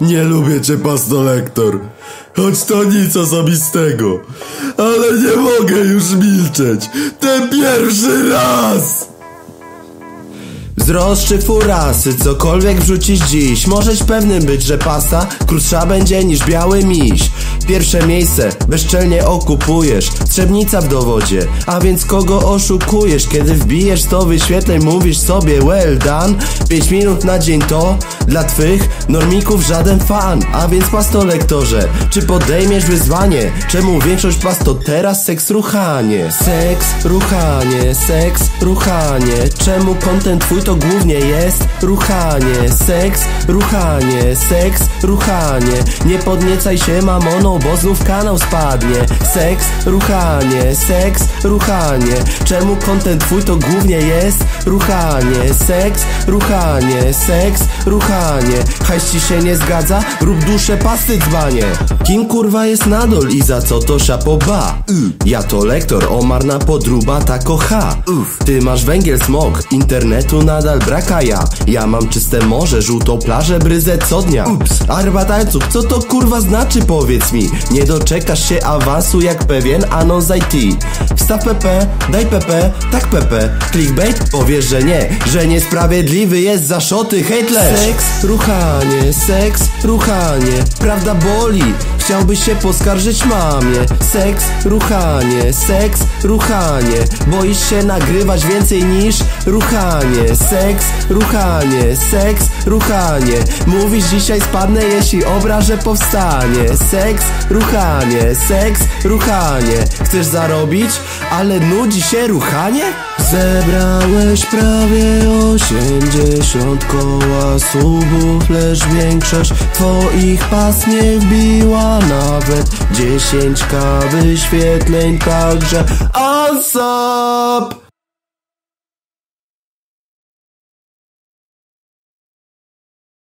Nie lubię cię, pastolektor. Choć to nic osobistego. Ale nie mogę już milczeć. Ten pierwszy raz! Wzrost czy furasy, cokolwiek wrzucisz dziś Możesz pewnym być, że pasta krótsza będzie niż biały miś Pierwsze miejsce bezczelnie okupujesz Trzebnica w dowodzie, a więc kogo oszukujesz? Kiedy wbijesz to wyświetleń mówisz sobie well done 5 minut na dzień to dla twych normików żaden fan A więc pasto lektorze, czy podejmiesz wyzwanie? Czemu większość pas to teraz seks ruchanie? Seks, ruchanie, seks, ruchanie Czemu content twój to głównie jest ruchanie Seks, ruchanie, seks, ruchanie Nie podniecaj się mamoną, bo znów kanał spadnie. Seks, ruchanie, seks, ruchanie. Czemu content twój to głównie jest? Ruchanie Seks, ruchanie, seks, ruchanie. Hajs ci się nie zgadza? Rób duszę pasty dzbanie. Kim kurwa jest nadol i za co to szapoba? Ja to lektor, Omar na podruba ta kocha. Ty masz węgiel, smog, internetu nadal braka ja. Ja mam czyste morze, żółtą plażę, bryzę co dnia. Ups, arbatańców, co to kurwa znaczy powiedz mi Nie doczekasz się awansu jak pewien anon z IT Wstaw PP, daj PP, tak PP Clickbait? Powiesz, że nie, że niesprawiedliwy jest zaszoty hejtlerz. Seks, ruchanie, seks, ruchanie. Prawda boli, chciałbyś się poskarżyć mamie? Seks, ruchanie, seks, ruchanie. Boisz się nagrywać więcej niż ruchanie? Seks, ruchanie, seks, ruchanie. Mówisz dzisiaj spadnę jeśli obrażę powstanie. Seks, ruchanie, seks, ruchanie. Chcesz zarobić, ale nudzi się ruchanie? Zebrałeś prawie 80 koła subów Lecz większość twoich pas nie wbiła nawet 10k wyświetleń Także ASAP